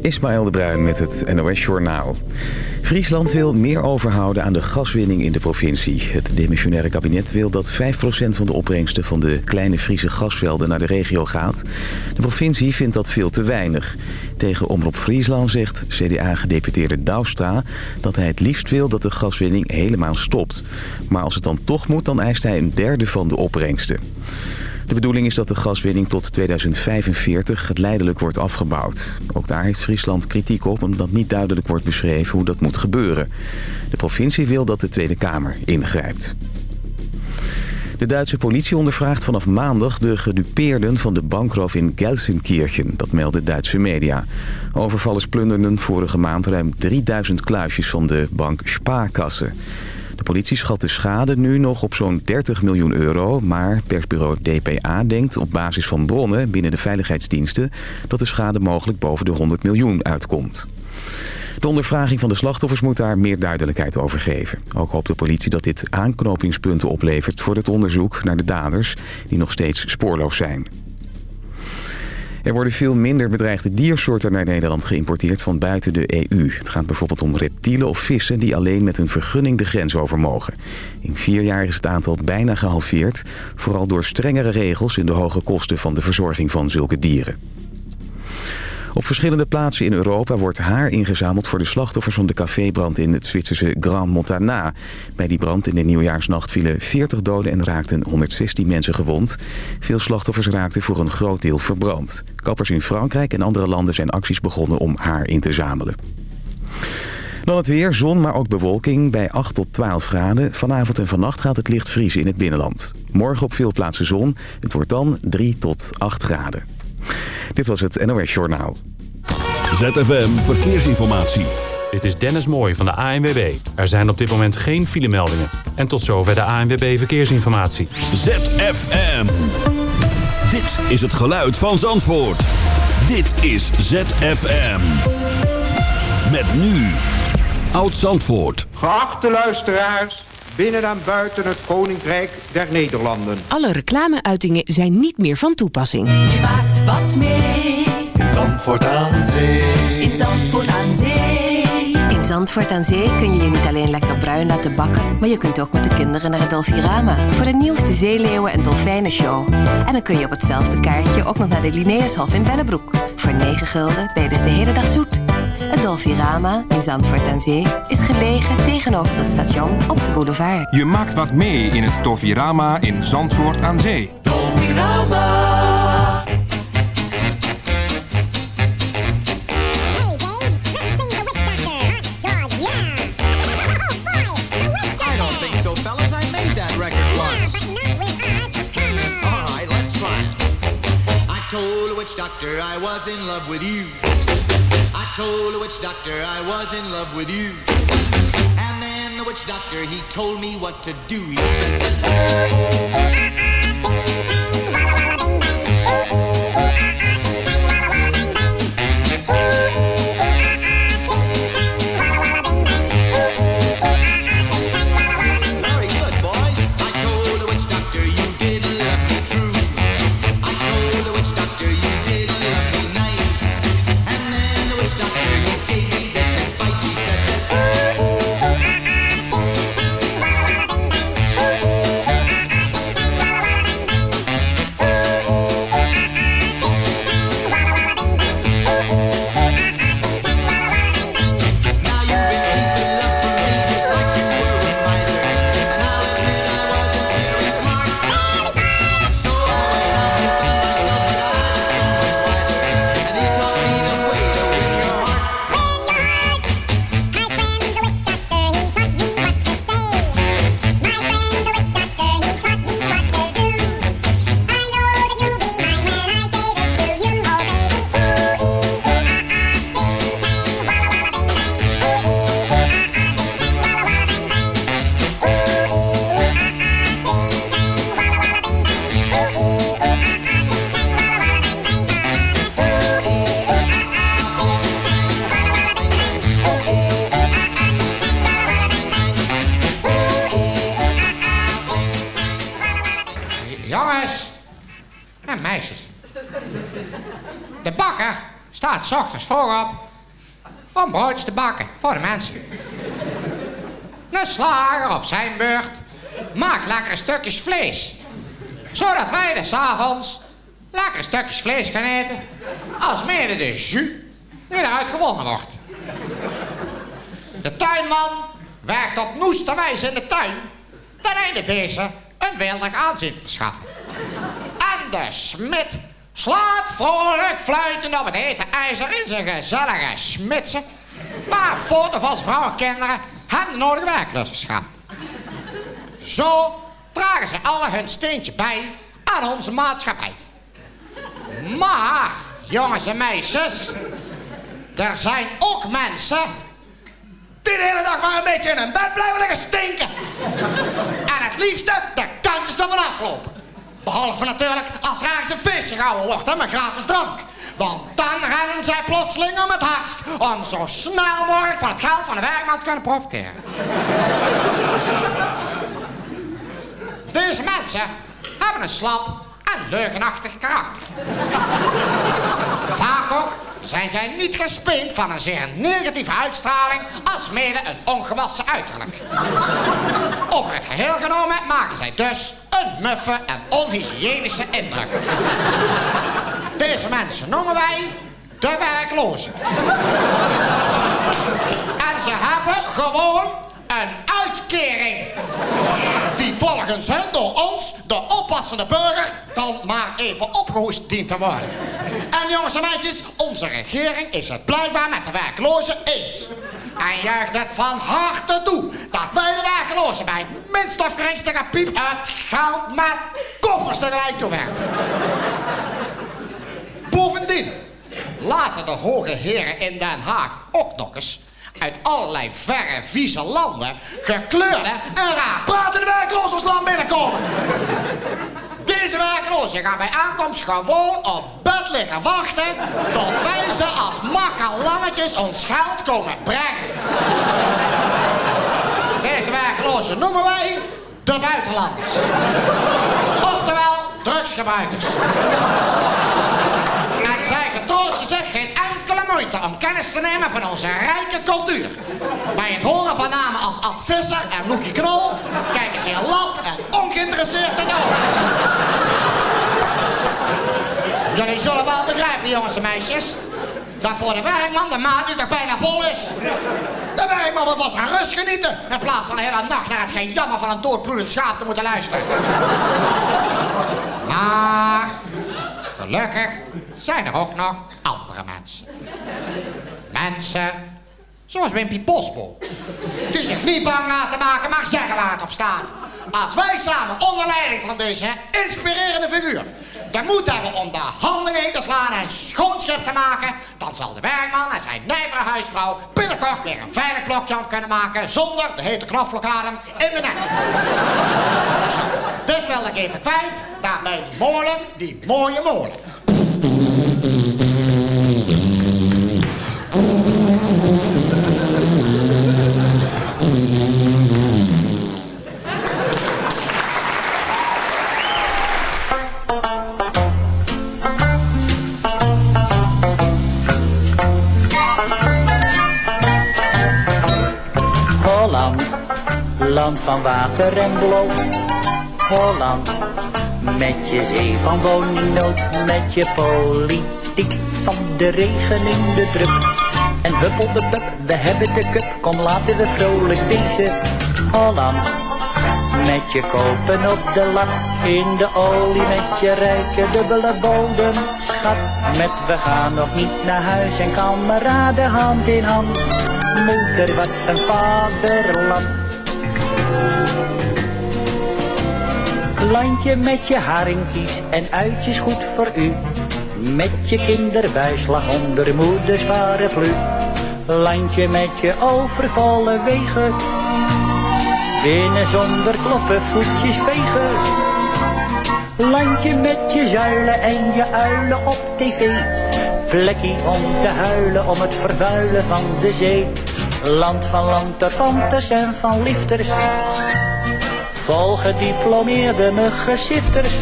Ismaël de Bruin met het NOS Journaal. Friesland wil meer overhouden aan de gaswinning in de provincie. Het demissionaire kabinet wil dat 5% van de opbrengsten van de kleine Friese gasvelden naar de regio gaat. De provincie vindt dat veel te weinig. Tegen Omroep Friesland zegt CDA-gedeputeerde Douwstra dat hij het liefst wil dat de gaswinning helemaal stopt. Maar als het dan toch moet, dan eist hij een derde van de opbrengsten. De bedoeling is dat de gaswinning tot 2045 geleidelijk wordt afgebouwd. Ook daar heeft Friesland kritiek op omdat niet duidelijk wordt beschreven hoe dat moet gebeuren. De provincie wil dat de Tweede Kamer ingrijpt. De Duitse politie ondervraagt vanaf maandag de gedupeerden van de bankroof in Gelsenkirchen. Dat melden Duitse media. Overvallers plunderden vorige maand ruim 3000 kluisjes van de bank Spaarkassen. De politie schat de schade nu nog op zo'n 30 miljoen euro... maar persbureau DPA denkt op basis van bronnen binnen de veiligheidsdiensten... dat de schade mogelijk boven de 100 miljoen uitkomt. De ondervraging van de slachtoffers moet daar meer duidelijkheid over geven. Ook hoopt de politie dat dit aanknopingspunten oplevert voor het onderzoek naar de daders... die nog steeds spoorloos zijn. Er worden veel minder bedreigde diersoorten naar Nederland geïmporteerd van buiten de EU. Het gaat bijvoorbeeld om reptielen of vissen die alleen met een vergunning de grens over mogen. In vier jaar is het aantal bijna gehalveerd, vooral door strengere regels en de hoge kosten van de verzorging van zulke dieren. Op verschillende plaatsen in Europa wordt haar ingezameld voor de slachtoffers van de cafébrand in het Zwitserse Grand Montana. Bij die brand in de nieuwjaarsnacht vielen 40 doden en raakten 116 mensen gewond. Veel slachtoffers raakten voor een groot deel verbrand. Kappers in Frankrijk en andere landen zijn acties begonnen om haar in te zamelen. Dan het weer, zon, maar ook bewolking bij 8 tot 12 graden. Vanavond en vannacht gaat het licht vriezen in het binnenland. Morgen op veel plaatsen zon. Het wordt dan 3 tot 8 graden. Dit was het NOS Journaal. ZFM Verkeersinformatie. Dit is Dennis Mooij van de ANWB. Er zijn op dit moment geen filemeldingen. En tot zover de ANWB Verkeersinformatie. ZFM. Dit is het geluid van Zandvoort. Dit is ZFM. Met nu. Oud Zandvoort. Geachte luisteraars, binnen en buiten het Koninkrijk der Nederlanden. Alle reclameuitingen zijn niet meer van toepassing. Je maakt wat mee. In Zandvoort aan Zee. In Zandvoort aan Zee. In Zandvoort aan Zee kun je je niet alleen lekker bruin laten bakken... maar je kunt ook met de kinderen naar het Dolfirama... voor de nieuwste zeeleeuwen- en dolfijnenshow. En dan kun je op hetzelfde kaartje ook nog naar de Linnaeushof in Bellebroek. Voor 9 gulden ben je dus de hele dag zoet. Het Dolfirama in Zandvoort aan Zee is gelegen tegenover het station op de boulevard. Je maakt wat mee in het Dolfirama in Zandvoort aan Zee. Dolfirama. I don't think so, fellas. I made that record once. All right, let's try it. I told the witch doctor I was in love with you. Told the witch doctor I was in love with you. And then the witch doctor, he told me what to do. He said, vlees. Zodat wij de avonds lekkere stukjes vlees gaan eten. Als mede de jus die eruit gewonnen wordt. De tuinman werkt op noeste wijze in de tuin. Ten einde deze een wildig aanzien te verschaffen. En de smid slaat vrolijk fluitend op het hete ijzer in zijn gezellige smitsen. Maar foto van zijn vrouw en kinderen hem de nodige werklust verschaft. Zo dragen ze alle hun steentje bij aan onze maatschappij. Maar, jongens en meisjes, er zijn ook mensen die de hele dag maar een beetje in hun bed blijven liggen stinken. En het liefste de kantjes ervan aflopen. Behalve natuurlijk als er ergens een feestje gehouden wordt hè, met gratis drank. Want dan rennen zij plotseling om het hardst om zo snel mogelijk van het geld van de werkman te kunnen profiteren. Deze mensen hebben een slap en leugenachtig karakter. Vaak ook zijn zij niet gespeend van een zeer negatieve uitstraling als mede een ongewassen uiterlijk. Over het geheel genomen maken zij dus een muffe en onhygiënische indruk. Deze mensen noemen wij de werklozen. En ze hebben gewoon een uitkering. Die volgens hen door ons, de oppassende burger, dan maar even opgehoest dient te worden. En jongens en meisjes, onze regering is het blijkbaar met de werklozen eens. En juicht het van harte toe dat wij de werklozen bij het minst of geringste gepiep het geld met koffers tegelijk toewerken. Bovendien laten de hoge heren in Den Haag ook nog eens uit allerlei verre, vieze landen gekleurde en raar pratende werklozensland binnenkomen. Deze werklozen gaan bij aankomst gewoon op bed liggen wachten tot wij ze als makkerlammetjes ons geld komen brengen. Deze werklozen noemen wij de buitenlanders. Oftewel drugsgebruikers. En zij getroosten zich geen enkele moeite om kennis te nemen van onze rijke cultuur. Bij het horen van namen als Ad Visser en Loekie Knol kijken ze je laf en ongeïnteresseerd de ogen. Jullie zullen wel begrijpen, jongens en meisjes, dat voor de werkman de maat nu toch bijna vol is. De werkman wil van zijn rust genieten, in plaats van de hele nacht naar het gejammer van een doodbloedend schaap te moeten luisteren. Maar, gelukkig zijn er ook nog andere mensen. Mensen zoals Wimpy Bosbol. Die zich niet bang laten maken, maar zeggen waar het op staat. Als wij samen onder leiding van deze inspirerende figuur de moed hebben om de handen heen te slaan en schoonschip te maken, dan zal de werkman en zijn nijvere huisvrouw binnenkort weer een veilig blokje om kunnen maken zonder de hete knoflookadem in de nek. Zo, dit wil ik even kwijt, daarbij die molen, die mooie molen. Land van water en blauw. Holland, met je zee van woningnood, met je politiek van de regen in de druk. En huppel de pup, we hebben de cup, kom laten we vrolijk wezen. Holland, met je kopen op de lat, in de olie met je rijke dubbele bodem. Schat, met we gaan nog niet naar huis en kameraden hand in hand. Moeder, wat een vaderland. Landje met je haringkies en uitjes goed voor u. Met je kinderbijslag onder moeders paraplu. Landje met je overvolle wegen. Binnen zonder kloppen voetjes vegen. Landje met je zuilen en je uilen op tv. Plekkie om te huilen om het vervuilen van de zee. Land van lanterfantes en van lifters. Vol gediplomeerde muggensifters.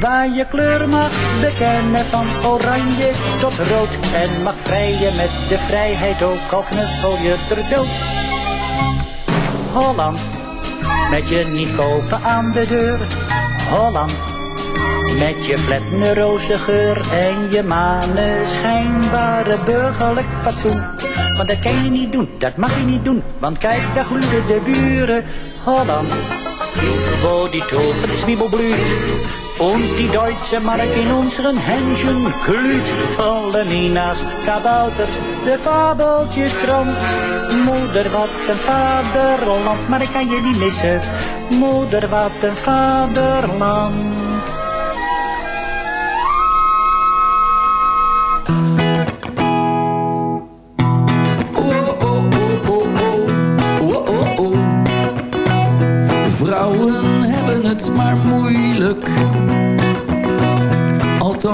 Waar je kleur mag bekennen van oranje tot rood. En mag vrijen met de vrijheid ook al knuffel je ter dood. Holland, met je niet kopen aan de deur. Holland, met je flatne roze geur en je schijnbare burgerlijk fatsoen. Dat kan je niet doen, dat mag je niet doen, want kijk, daar gloeden de buren. Holland, wo die Tulpen zwiebelblüht und die deutsche Mark in unseren Händchen glüht. Tolle Minas, kabouters, de fabeltjes krant. Moeder, wat een vaderland, maar ik kan je niet missen. Moeder, wat een vaderland.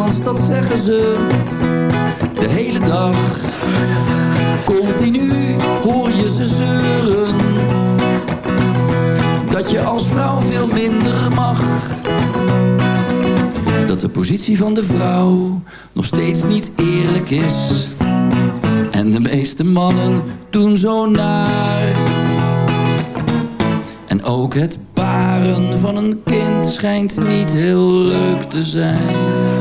Althans, dat zeggen ze de hele dag. Continu hoor je ze zeuren. Dat je als vrouw veel minder mag. Dat de positie van de vrouw nog steeds niet eerlijk is. En de meeste mannen doen zo naar. En ook het baren van een kind schijnt niet heel leuk te zijn.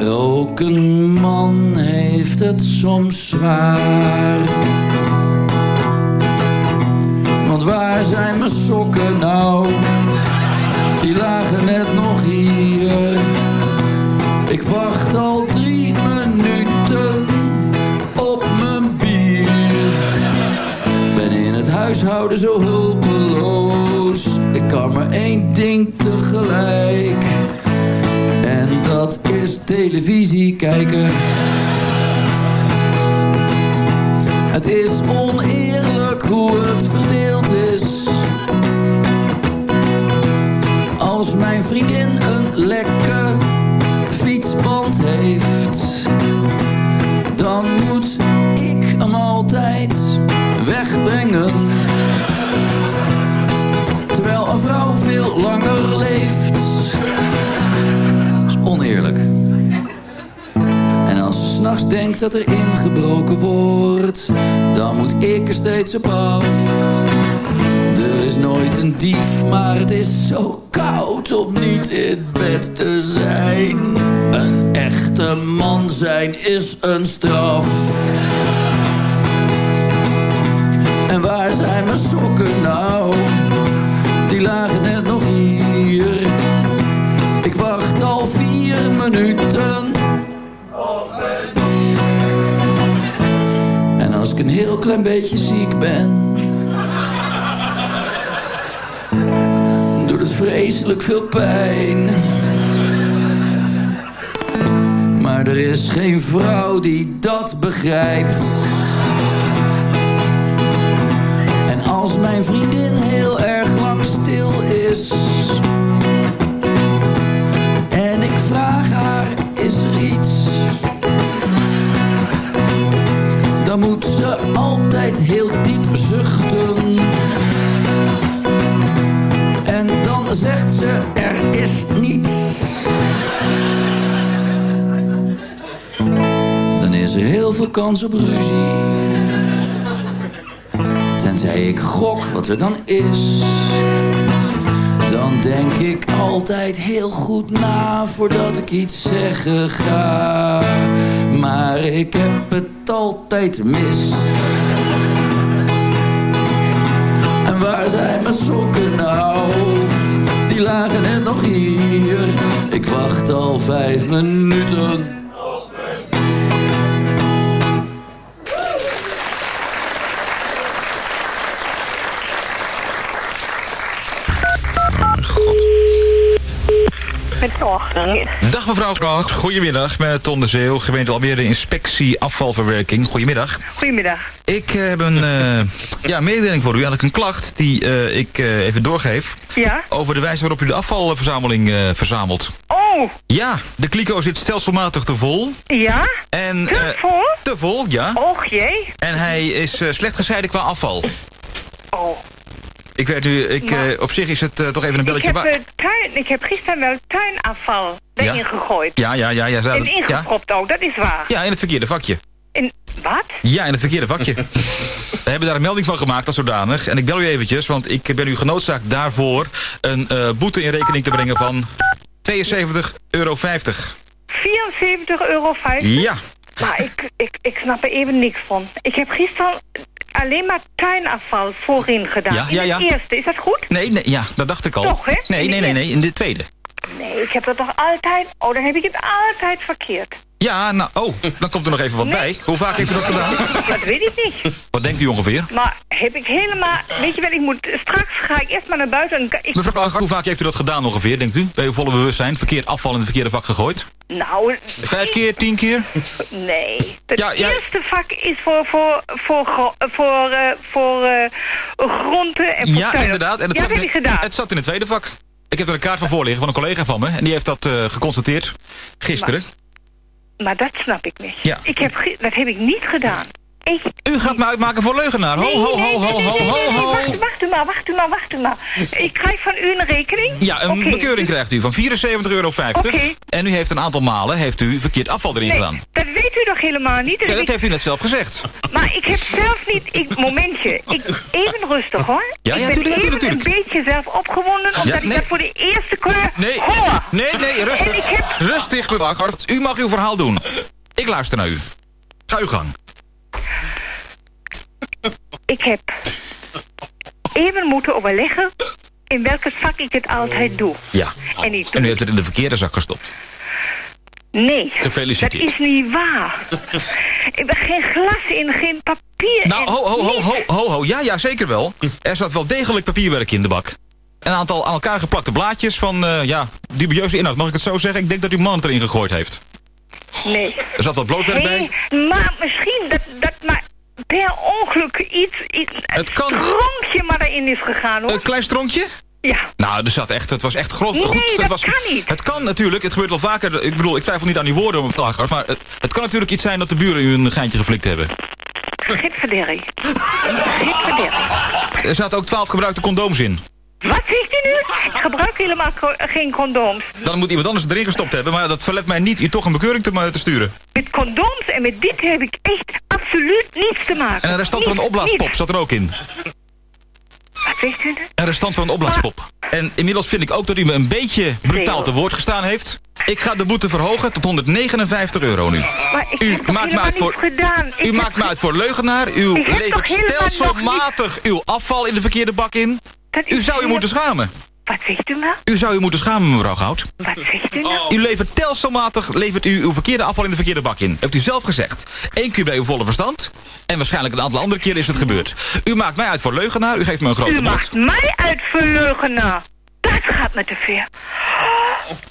Maar een man heeft het soms zwaar. Want waar zijn mijn sokken nou? Die lagen net nog hier. Ik wacht al drie minuten op mijn bier. Ben in het huishouden zo hulpeloos. Ik kan maar één ding tegelijk. En dat is televisie kijken. Het is oneerlijk hoe het verdeeld is. Als mijn vriendin een lekke fietsband heeft, dan moet ik hem altijd wegbrengen. S'nachts denkt dat er ingebroken wordt, dan moet ik er steeds op af. Er is nooit een dief, maar het is zo koud om niet in bed te zijn. Een echte man zijn is een straf. En waar zijn mijn sokken nou? Die lagen een heel klein beetje ziek ben, doet het vreselijk veel pijn. Maar er is geen vrouw die dat begrijpt. En als mijn vriendin heel erg lang stil is. Moet ze altijd heel diep zuchten. En dan zegt ze, er is niets. Dan is er heel veel kans op ruzie. Tenzij ik gok wat er dan is. Dan denk ik altijd heel goed na voordat ik iets zeggen ga. Maar ik heb het altijd mis. En waar zijn mijn sokken nou? Die lagen net nog hier. Ik wacht al vijf minuten. Dag mevrouw Krocht, goedemiddag. Met Ton de Zeeuw, gemeente Almere Inspectie Afvalverwerking. Goedemiddag. Goedemiddag. Ik eh, heb een eh, ja, mededeling voor u, eigenlijk een klacht die eh, ik even doorgeef. Ja? Over de wijze waarop u de afvalverzameling verzamelt. Oh! Ja, de kliko zit stelselmatig te vol. Ja? En, te vol? Te vol, ja. Och jee. En hij is slecht gescheiden qua afval. Oh. Ik weet nu, ik, eh, op zich is het eh, toch even een belletje ik heb gisteren wel tuinafval erin Ja. gegooid. Ja, ja, ja, ja. en dat- ja. ook, dat is waar. ja, in het verkeerde vakje. In, wat? Ja, in het verkeerde vakje. We hebben daar een melding van gemaakt als zodanig. En ik bel u eventjes, want ik ben u genoodzaakt daarvoor... een eh, boete in rekening te brengen van 72,50 euro. 74,50 euro. Ja. Maar ik, ik, ik snap er even niks van. Ik heb gisteren alleen maar tuinafval voorin gedaan. Ja, ja, ja. In het eerste, is dat goed? Nee, nee, ja, dat dacht ik al. Toch, hè? Nee, de nee, nee, nee, in de tweede. Nee, ik heb dat toch altijd... Oh, dan heb ik het altijd verkeerd. Ja, nou, oh, dan komt er nog even wat Nee. bij. Hoe vaak heeft u dat gedaan? Dat weet ik niet. Wat denkt u ongeveer? Maar heb ik helemaal... Weet je wel, ik moet... Straks ga ik eerst maar naar buiten en... Ik, Mevrouw hoe vaak heeft u dat gedaan ongeveer, denkt u? Bij uw volle bewustzijn, verkeerd afval in het verkeerde vak gegooid? nou... Vijf keer, tien keer? Nee. Het Ja, ja. eerste vak is voor, voor, voor, voor, eh, voor eh, groenten en voor Ja, tuin. inderdaad. En het, ja, zat heb ik gedaan. het zat in het tweede vak. Ik heb er een kaart van voor liggen van een collega van me. En die heeft dat eh, geconstateerd gisteren. Maar dat snap ik niet. Ja. Ik heb, dat heb ik niet gedaan. Ik... U gaat me uitmaken voor leugenaar. Ho, ho, ho, ho, ho, ho, ho. Wacht, wacht u maar, wacht u maar, wacht u maar. Ik krijg van u een rekening? Ja, een bekeuring krijgt u van 74,50 euro. Oké. En u heeft een aantal malen heeft u verkeerd afval erin Nee, gedaan. dat weet u toch helemaal niet? Ja, Dus dat ik- heeft u net zelf gezegd. Maar ik heb zelf niet... Ik, momentje. Ik, even rustig hoor. Ja, ja, ik ben tuurlijk, even tuurlijk, een beetje zelf opgewonden... omdat Ja, ik dat voor de eerste keer Nee, hoor. nee, nee, En ik rustig. heb... Rustig, mevrouw. U mag uw verhaal doen. Ik luister naar u. Ga uw gang. Ik heb even moeten overleggen in welke vak ik het altijd doe. Ja. En ik En doe u heeft het in de verkeerde zak gestopt. Nee, dat is niet waar. ik heb geen glas in, geen papier Nou, in. ho, ho, ho, ho, ho, ho. Ja, ja, zeker wel. Er zat wel degelijk papierwerk in de bak. Een aantal aan elkaar geplakte blaadjes van, eh, ja, dubieuze inhoud. Mag ik het zo zeggen? Ik denk dat uw man het erin gegooid heeft. Nee. Er zat wat blootwerk bij. Hey, maar misschien dat, dat maar per ongeluk iets, iets Het kan- stronkje maar erin is gegaan hoor. Een klein stronkje? Ja. Nou, er zat echt, het was echt grof. Nee, goed. dat was, kan niet. Het kan natuurlijk, het gebeurt wel vaker. Ik bedoel, ik twijfel niet aan uw woorden, maar het, het kan natuurlijk iets zijn dat de buren u een geintje geflikt hebben. Gitverderrie. Gitverderrie. Er zaten ook twaalf gebruikte condooms in. Wat zegt u nu? Ik gebruik helemaal geen condooms. Dan moet iemand anders erin gestopt hebben, maar dat verlet mij niet u toch een bekeuring te, te sturen. Met condooms en met dit heb ik echt absoluut niets te maken. En een restant van een opblaaspop zat er ook in. Wat zegt u nu? Een restant van een opblaaspop. En inmiddels vind ik ook dat u me een beetje brutaal te woord gestaan heeft. Ik ga de boete verhogen tot 159 euro nu. Maar ik U heb maakt me uit voor- gedaan. U maakt me uit voor leugenaar. U levert stelselmatig uw afval in de verkeerde bak in. U zou u heel- moeten schamen. Wat zegt u nou? U zou u moeten schamen, mevrouw Goud. Wat zegt u nou? U levert telselmatig levert u uw verkeerde afval in de verkeerde bak in. Heeft u zelf gezegd. Eén keer bij uw volle verstand. En waarschijnlijk een aantal andere keren is het gebeurd. U maakt mij uit voor leugenaar. U geeft me een grote U bot. maakt mij uit voor leugenaar. Dat gaat me te ver.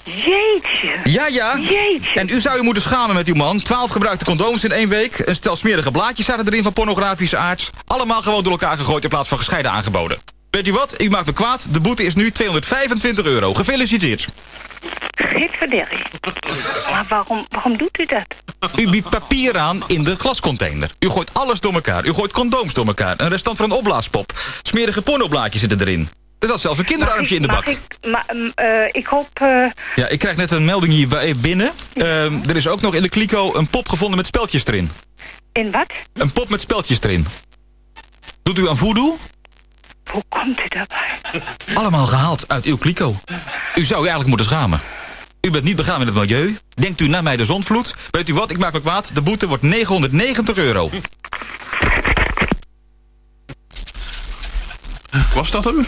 Jeetje. Ja, ja. Jeetje. En u zou u moeten schamen met uw man. Twaalf gebruikte condooms in één week. Een stel smerige blaadjes zaten erin van pornografische aard. Allemaal gewoon door elkaar gegooid in plaats van gescheiden aangeboden. Weet u wat? U maakt me kwaad. De boete is nu 225 euro. Gefeliciteerd. Gitverderrie. Maar waarom, waarom doet u dat? U biedt papier aan in de glascontainer. U gooit alles door elkaar. U gooit condooms door elkaar. Een restant van een opblaaspop. Smerige pornoblaadjes zitten erin. Er zat zelfs een kinderarmpje in de bak. ik, maar, mm, eh, ik hoop... eh, Ja, ik krijg net een melding hier binnen. Ehm, er is ook nog in de kliko een pop gevonden met speltjes erin. in wat? Een pop met speltjes erin. Doet u aan voodoo? Hoe komt u daarbij? Allemaal gehaald uit uw kliko. U zou u eigenlijk moeten schamen. U bent niet begaan met het milieu. Denkt u naar mij de zonvloed? Weet u wat, ik maak me kwaad. De boete wordt 990 euro. Was dat hem?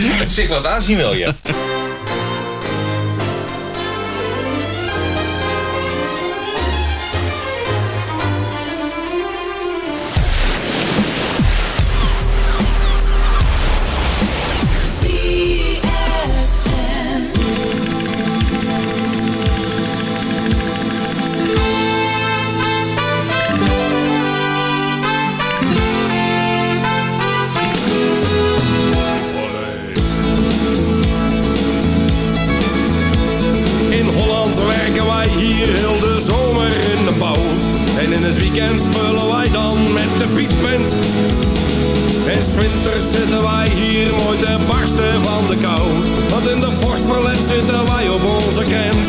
Het zich wat aanzien wel, ja. Winters zitten wij hier mooi te barsten van de kou. Want in de vorstverlet zitten wij op onze krent.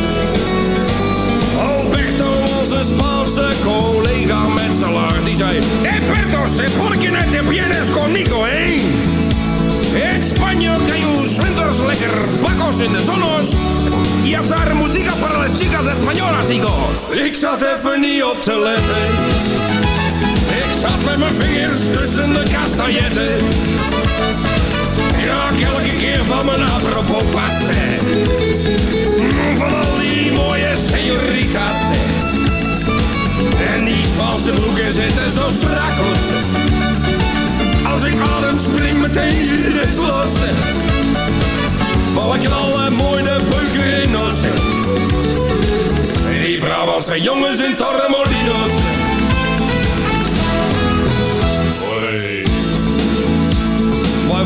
Alberto, onze Spaanse collega met salaar, die zei... Alberto, se por qué no te vienes conmigo, eh? In Spanje kan je winters lekker bakos in de zonos. Y hacer música para las chicas españolas, digo. Ik zat even niet op te letten. Zat met mijn vingers tussen de kastanjetten. Ja, elke keer van mijn apropos passen. Van al die mooie senoritas. En die Spaanse broeken zitten zo strakos. Als ik adem spring meteen het los. Maar wat je alle de beuken in ons. Die Brabantse jongens in Torremolinos.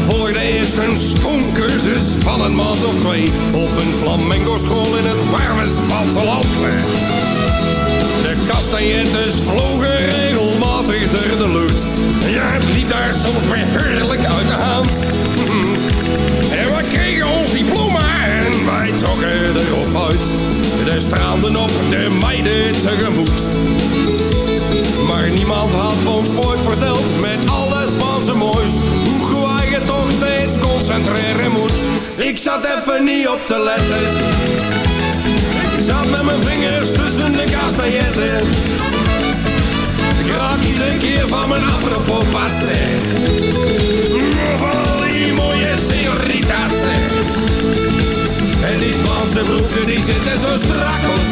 Wij volgden eerst een schoolcursus van een maand of twee. Op een flamenco school in het warme Spaanse land. De kastanjettes vlogen regelmatig door de lucht. Ja, het liep daar soms beheerlijk uit de hand. En we kregen ons diploma en wij trokken erop uit. De straalden op de meiden tegemoet. Maar niemand had ons ooit verteld met Ik zat even niet op te letten. Ik zat met mijn vingers tussen de kastanjetten. Ik raak iedere keer van mijn apropos passen. Van die mooie senoritas. En die Spaanse broeken die zitten zo strakos.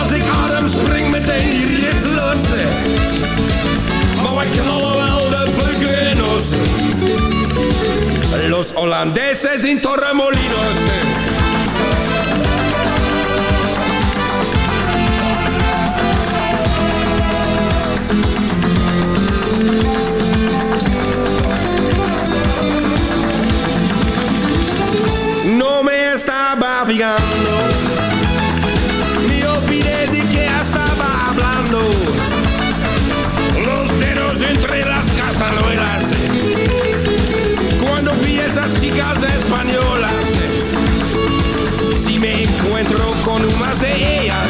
Als ik adem spring meteen die rits los. Maar wat knallen wel de ons. Los Holandeses in Torremolinos. Chicas españolas Si me encuentro con unas de ellas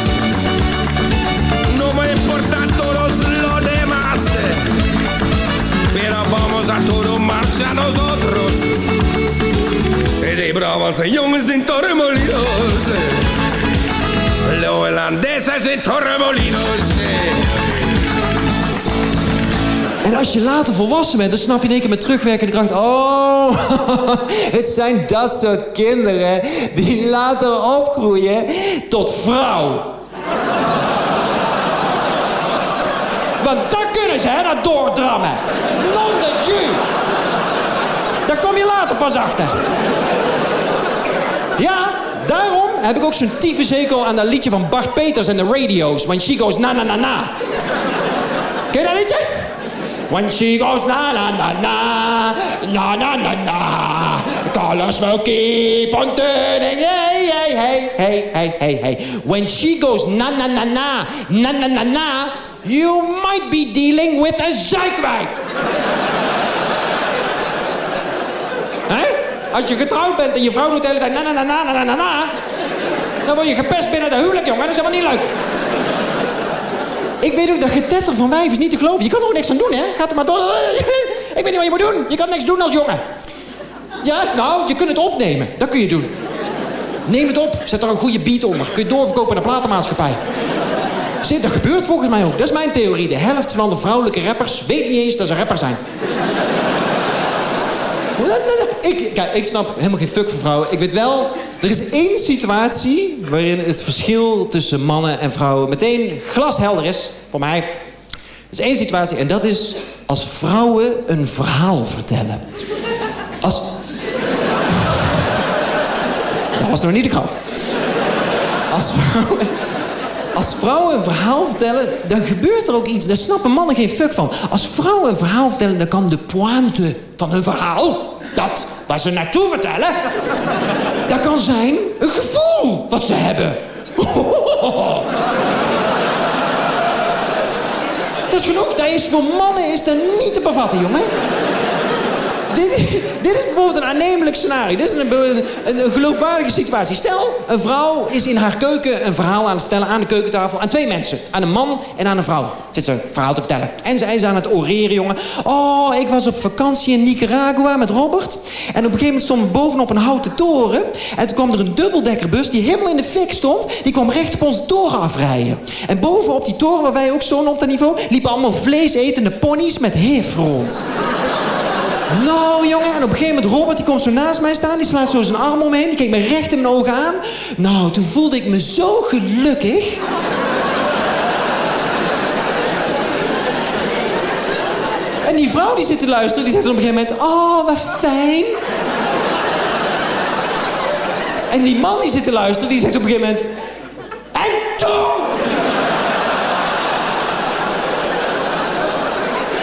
No me importa todos lo demás Pero vamos a todo marcha nosotros de Brabantse jongens in Torremolinos. De Hollandeses in Torremolinos. En als je later volwassen bent, dan snap je in één keer met terugwerkende kracht... Oh, het zijn dat soort kinderen die later opgroeien tot vrouw. Want dat kunnen ze, hè, dat doordrammen. Non de Dieu. Daar kom je later pas achter. Ja, daarom heb ik ook zo'n tyfushekel aan dat liedje van Bart Peters en de radio's. When she goes na na na na. Ken je dat liedje? When she goes na na na na, na na na na. Colors will keep on turning, hey hey hey hey hey hey hey. When she goes na na na na, na na na na, you might be dealing with a zeikwijf. Als je getrouwd bent en je vrouw doet de hele tijd na na na na na na na, dan word je gepest binnen de huwelijk, jongen. Dat is helemaal niet leuk. Ik weet ook dat getetter van wijf is niet te geloven. Je kan ook niks aan doen, hè? Gaat er maar door. Ik weet niet wat je moet doen. Je kan niks doen als jongen. Ja, nou, je kunt het opnemen. Dat kun je doen. Neem het op. Zet er een goede beat onder. Kun je doorverkopen naar de platenmaatschappij. Zit, dat gebeurt volgens mij ook. Dat is mijn theorie. De helft van de vrouwelijke rappers weet niet eens dat ze rapper zijn. Ik, kijk, ik snap helemaal geen fuck van vrouwen. Ik weet wel, er is één situatie waarin het verschil tussen mannen en vrouwen meteen glashelder is. Voor mij. Is één situatie en dat is als vrouwen een verhaal vertellen. Als... Dat was nog niet de grap. Als vrouwen, als vrouwen een verhaal vertellen, dan gebeurt er ook iets. Daar snappen mannen geen fuck van. Als vrouwen een verhaal vertellen, dan kan de pointe van hun verhaal... dat waar ze naartoe vertellen... dat kan zijn een gevoel wat ze hebben. Dat is genoeg. Dat is voor mannen is dat niet te bevatten, jongen. Dit, is bijvoorbeeld een aannemelijk scenario. Dit is een, een, geloofwaardige situatie. Stel, een vrouw is in haar keuken een verhaal aan het vertellen aan de keukentafel... aan twee mensen. Aan een man en aan een vrouw. Zit ze een verhaal te vertellen. En zij is aan het oreren, jongen. Oh, ik was op vakantie in Nicaragua met Robert. En op een gegeven moment stonden we bovenop een houten toren. En toen kwam er een dubbeldekkerbus die helemaal in de fik stond. Die kwam recht op onze toren afrijden. En bovenop die toren waar wij ook stonden op dat niveau... liepen allemaal vleesetende ponies met hif rond. Nou, jongen, en op een gegeven moment Robert, die komt zo naast mij staan. Die slaat zo zijn arm omheen. Die keek me recht in mijn ogen aan. Nou, toen voelde ik me zo gelukkig. En die vrouw die zit te luisteren, die zegt op een gegeven moment... Oh, wat fijn. En die man die zit te luisteren, die zegt op een gegeven moment... En toen...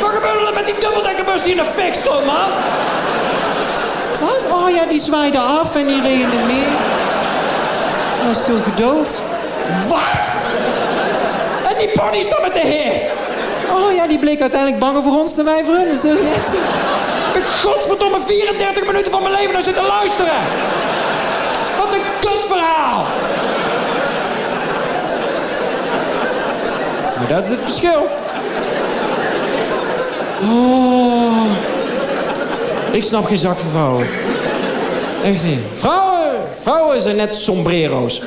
Wat gebeurde er met die dubbeldekkerbus die in de fik stond, man? Wat? Oh ja, die zwaaide af en die reed in de meer. Was toen gedoofd. Wat? En die pony stond met de hif. Oh ja, die bleek uiteindelijk banger voor ons dan wij voor hun. Dat is net zo. Ik godverdomme 34 minuten van mijn leven naar zitten luisteren. Wat een kutverhaal. Maar dat is het verschil. Oh. Ik snap geen zak van vrouwen. Echt niet. Vrouwen, vrouwen zijn net sombrero's.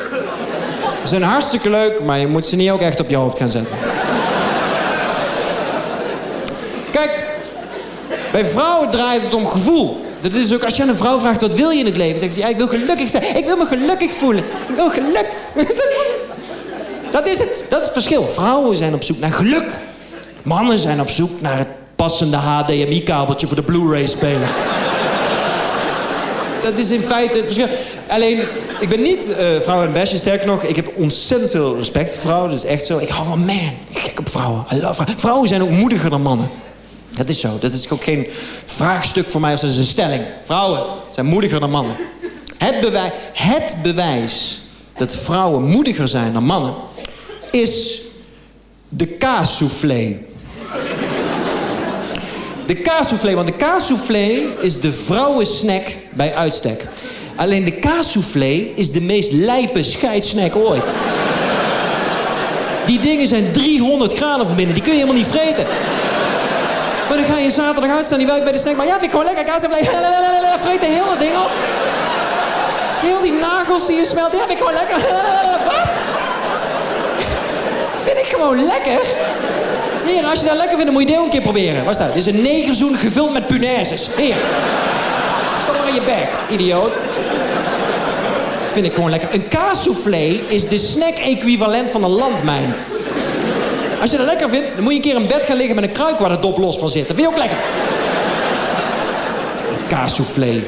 Ze zijn hartstikke leuk, maar je moet ze niet ook echt op je hoofd gaan zetten. Kijk, bij vrouwen draait het om gevoel. Dat is ook als je aan een vrouw vraagt, wat wil je in het leven? Zegt ze, ja, ik wil gelukkig zijn. Ik wil me gelukkig voelen. Ik wil geluk. Dat is het. Dat is het verschil. Vrouwen zijn op zoek naar geluk. Mannen zijn op zoek naar het passende HDMI-kabeltje voor de Blu-ray-speler. Dat is in feite het verschil. Alleen, ik ben niet uh, vrouw en besje. Sterker nog, ik heb ontzettend veel respect voor vrouwen. Dat is echt zo. Ik hou van man. Gek op vrouwen. I love vrouwen. Vrouwen zijn ook moediger dan mannen. Dat is zo. Dat is ook geen vraagstuk voor mij of dat is een stelling. Vrouwen zijn moediger dan mannen. Het, bewij het bewijs dat vrouwen moediger zijn dan mannen... is de kaassoufflé. De kaassoufflé, want de kaassoufflé is de vrouwensnack bij uitstek. Alleen de kaassoufflé is de meest lijpe scheidsnack ooit. Die dingen zijn 300 graden van binnen, die kun je helemaal niet vreten. Maar dan ga je zaterdag uitstaan, die werkt bij de snack. Maar ja, vind ik gewoon lekker kaassoufflé. Vreet de hele ding op. Heel die nagels die je smelt, ja, vind ik gewoon lekker. Wat? Vind ik gewoon lekker. Als je dat lekker vindt, moet je dit ook een keer proberen. Wat is dat? Dit is een negerzoen gevuld met punaises. Hier. Stop maar in je bek, idioot. Vind ik gewoon lekker. Een kaassoufflé is de snack-equivalent van een landmijn. Als je dat lekker vindt, dan moet je een keer in bed gaan liggen met een kruik waar de dop los van zit. Dat vind je ook lekker. Kaassoufflé.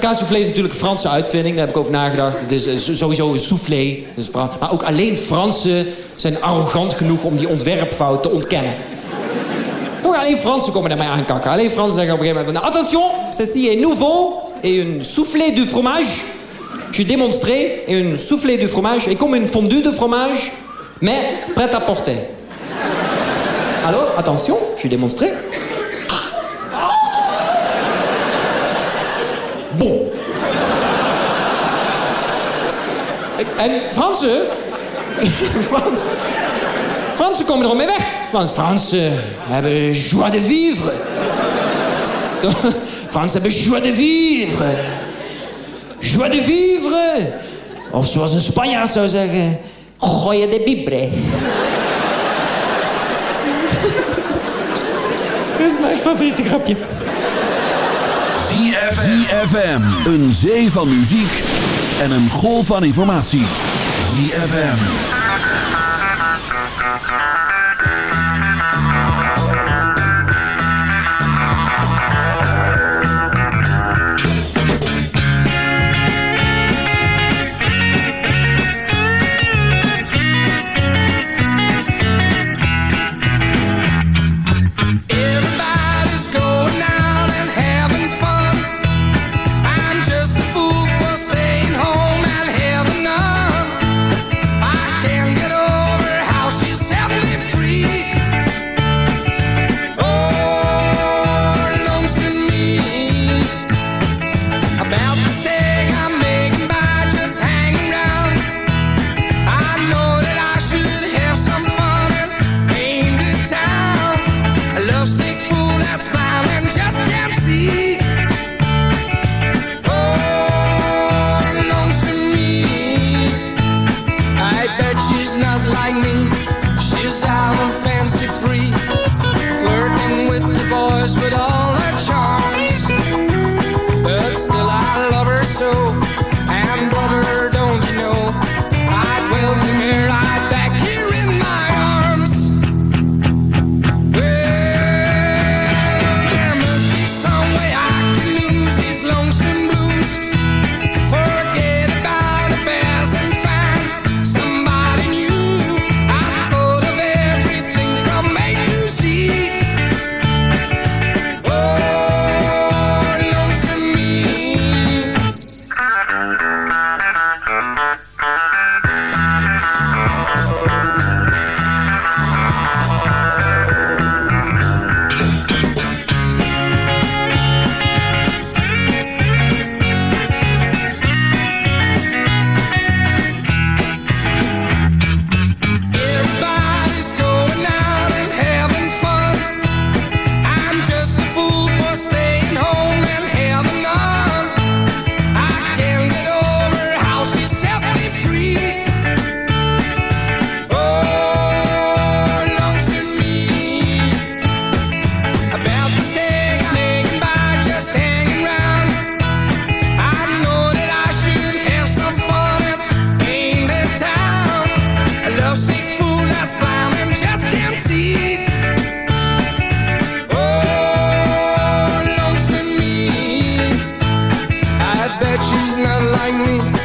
Kaassoufflé is natuurlijk een Franse uitvinding. Daar heb ik over nagedacht. Het is sowieso een soufflé. Maar ook alleen Fransen zijn arrogant genoeg om die ontwerpfout te ontkennen. Toch alleen Fransen komen daarmee aankakken. Alleen Fransen zeggen op een gegeven moment... Attention, ceci est nouveau et une soufflé du fromage. Je démontré une soufflé du fromage et comme une fondue de fromage, mais prêt à porter. Alors, attention, je démontré. Bon. En Fransen... Frans, Fransen komen er al mee weg. Want Fransen hebben joie de vivre. Fransen hebben joie de vivre. Joie de vivre. Of zoals een Spanjaard zou zeggen... Goeie de bibre. Dat is mijn favoriete grapje. ZFM. Een zee van muziek en een golf van informatie. ZFM. She's not like me.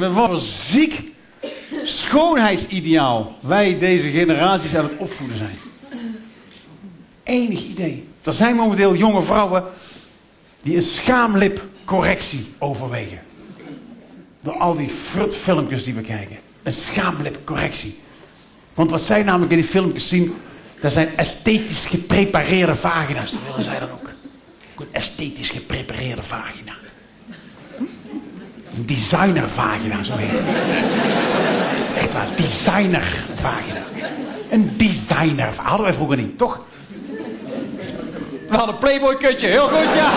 Met wat voor ziek schoonheidsideaal wij deze generaties aan het opvoeden zijn? Enig idee. Er zijn momenteel jonge vrouwen die een schaamlipcorrectie overwegen. Door al die frutfilmpjes die we kijken. Een schaamlipcorrectie. Want wat zij namelijk in die filmpjes zien, dat zijn esthetisch geprepareerde vagina's. Dat willen zij dan ook. Ook een esthetisch geprepareerde vagina. Designervagina, zo heet het. Dat is echt waar, designervagina. Een designer. Hadden wij vroeger niet, toch? We hadden een Playboy-kutje, heel goed, ja.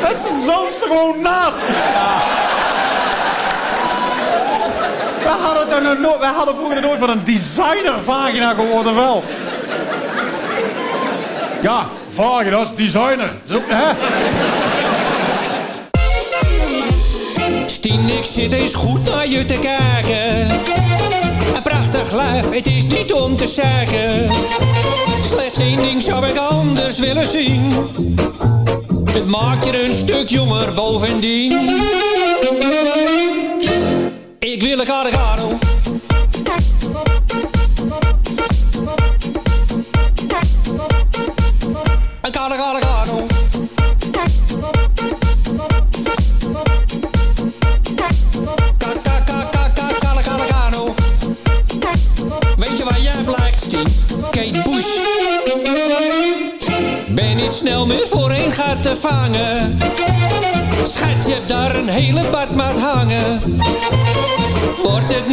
Dat is soms er gewoon naast. We nog nooit- wij hadden vroeger nooit van een designervagina gehoord, of wel? Ja, vagina's, designer. Zo, hè? Stien, ik zit eens goed naar je te kijken. Een prachtig lijf, het is niet om te zeiken. Slechts één ding zou ik anders willen zien. Het maakt je een stuk jonger bovendien. Ik wil een gargano.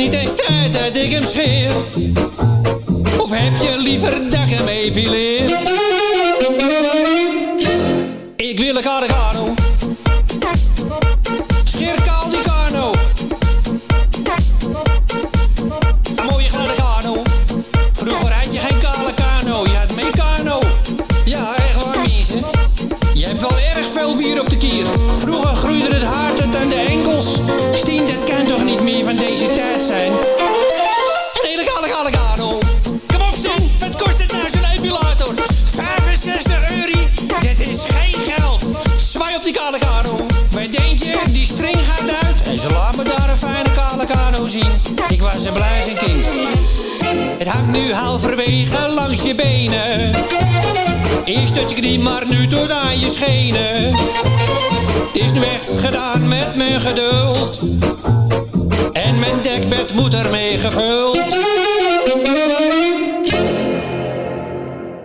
Niet eens tijd dat ik hem scheer? Of heb je liever dat ik hem? Ze laat me daar een fijne kale kano zien. Ik was een blij zijn kind. Het hangt nu halverwege langs je benen. Eerst tot je knie, maar nu tot aan je schenen. Het is nu echt gedaan met mijn geduld. En mijn dekbed moet ermee gevuld.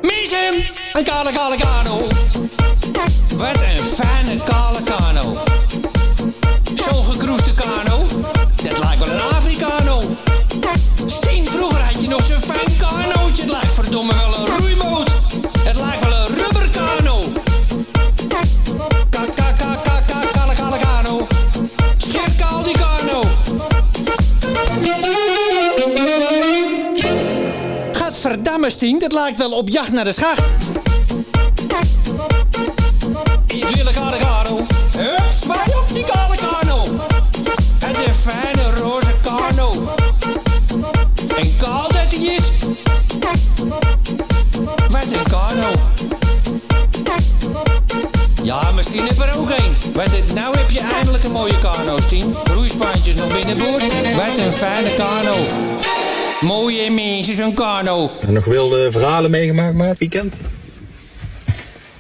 Mensen, een kale kale kano. Wat een fijne kale kano. Wel een roeiboot. Het lijkt wel een rubberkano. Ka kano. Kaal die kano. Gadverdamme Stien, dat lijkt wel op jacht naar de schacht. Binnenboord. Wat een fijne kano. Mooie mensen, zo'n kano. En nog wilde verhalen meegemaakt, maar het weekend?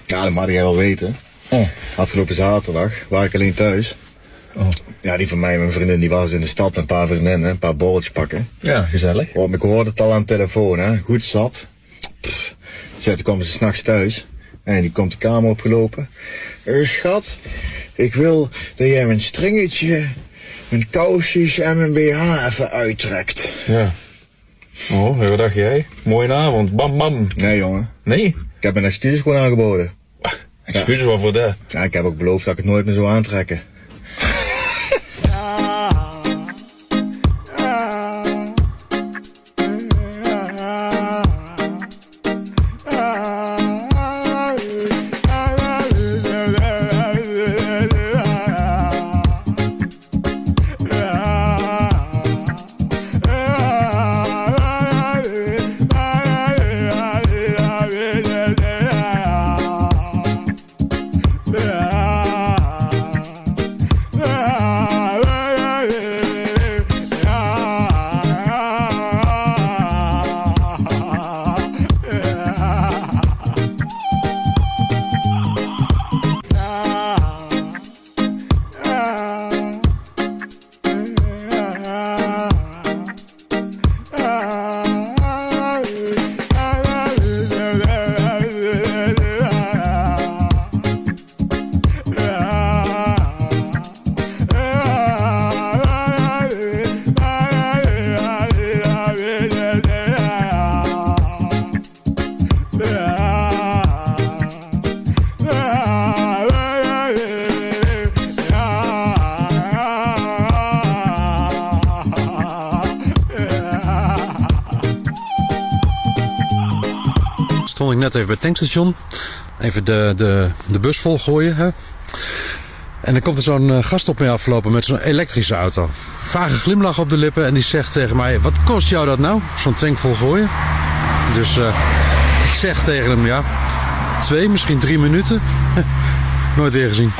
Ja, dat mag jij wel weten. Afgelopen zaterdag waar ik alleen thuis. Ja, die van mij en mijn vriendin die was in de stad met een paar vriendinnen, een paar borreltjes pakken. Ja, gezellig. Want ik hoorde het al aan de telefoon, hè. Goed zat. Pff. Zo, toen kwam ze s'nachts thuis. En die komt de kamer opgelopen. Eh, schat, ik wil dat jij mijn stringetje, mijn kousjes en mijn BH even uittrekt. Ja. Oh, wat dacht jij? Mooie avond, bam bam. Nee, jongen. Nee? Ik heb mijn excuses gewoon aangeboden. Excuses waarvoor dat? Ja, ik heb ook beloofd dat ik het nooit meer zou aantrekken. De, de, de bus volgooien. Hè? En dan komt er zo'n eh, gast op mij aflopen met zo'n elektrische auto. Vage glimlach op de lippen en die zegt tegen mij... Wat kost jou dat nou? Zo'n tank volgooien? Dus eh, ik zeg tegen hem, ja... Twee, misschien drie minuten. Nooit weer gezien.